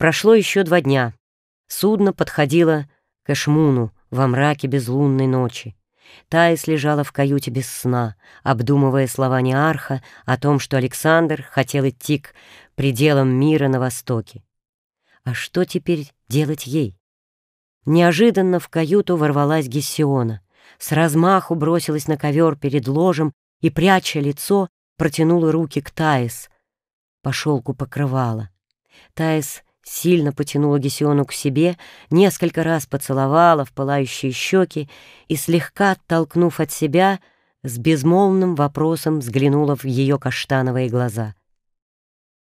Прошло еще два дня. Судно подходило к Эшмуну во мраке безлунной ночи. Таис лежала в каюте без сна, обдумывая слова Неарха о том, что Александр хотел идти к пределам мира на востоке. А что теперь делать ей? Неожиданно в каюту ворвалась Гессиона, с размаху бросилась на ковер перед ложем и, пряча лицо, протянула руки к Таис. По шелку покрывала. Таис сильно потянула Гесиону к себе, несколько раз поцеловала в пылающие щеки и, слегка оттолкнув от себя, с безмолвным вопросом взглянула в ее каштановые глаза.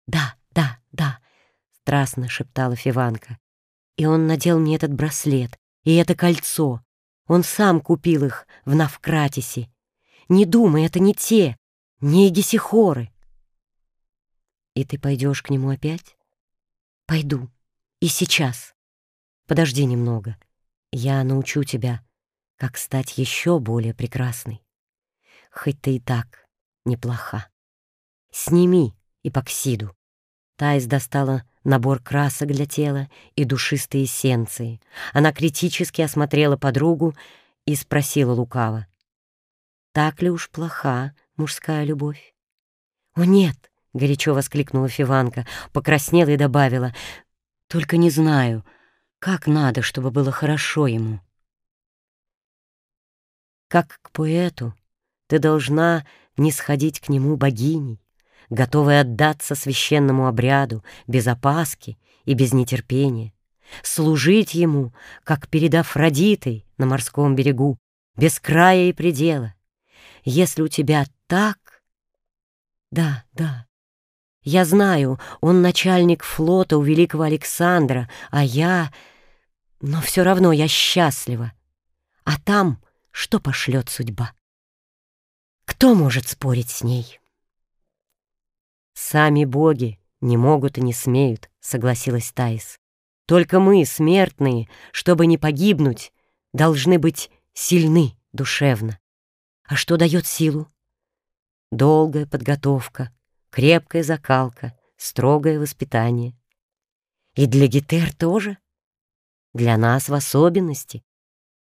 «Да, да, да», — страстно шептала Фиванка. «И он надел мне этот браслет и это кольцо. Он сам купил их в Навкратисе. Не думай, это не те, не Гесихоры». «И ты пойдешь к нему опять?» Пойду. И сейчас. Подожди немного. Я научу тебя, как стать еще более прекрасной. Хоть ты и так неплоха. Сними эпоксиду. Тайс достала набор красок для тела и душистые эссенции. Она критически осмотрела подругу и спросила лукаво. «Так ли уж плоха мужская любовь?» «О, нет!» — горячо воскликнула Фиванка, покраснела и добавила. «Только не знаю, как надо, чтобы было хорошо ему». Как к поэту ты должна не сходить к нему богиней, готовой отдаться священному обряду без опаски и без нетерпения, служить ему, как перед Афродитой на морском берегу, без края и предела. Если у тебя так... Да, да, я знаю, он начальник флота у великого Александра, а я... Но все равно я счастлива. А там что пошлет судьба? Кто может спорить с ней? Сами боги не могут и не смеют, согласилась Таис. Только мы, смертные, чтобы не погибнуть, должны быть сильны душевно. А что дает силу? Долгая подготовка, крепкая закалка, строгое воспитание. И для Гетер тоже. Для нас в особенности.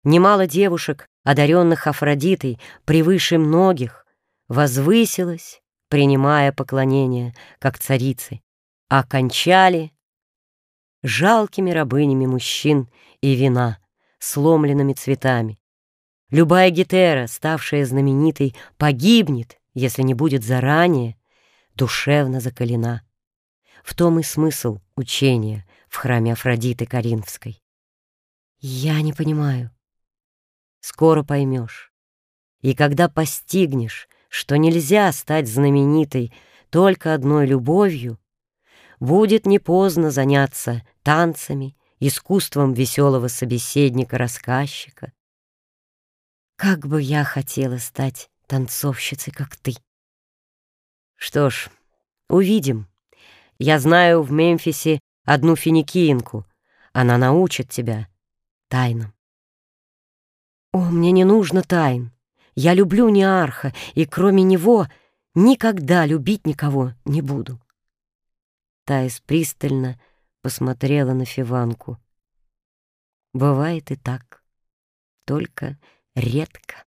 Немало девушек, одаренных Афродитой, превыше многих, возвысилась, принимая поклонение, как царицы, а кончали жалкими рабынями мужчин и вина, сломленными цветами. Любая гетера, ставшая знаменитой, погибнет, если не будет заранее душевно закалена. В том и смысл учения в храме Афродиты Каринфской. Я не понимаю. Скоро поймешь. И когда постигнешь, что нельзя стать знаменитой только одной любовью, будет не поздно заняться танцами, искусством веселого собеседника-рассказчика. Как бы я хотела стать танцовщицей, как ты. Что ж, увидим. Я знаю в Мемфисе одну финикиенку. Она научит тебя тайнам. О, мне не нужно тайн. Я люблю Неарха, и кроме него никогда любить никого не буду. Таис пристально посмотрела на Фиванку. Бывает и так, только редко.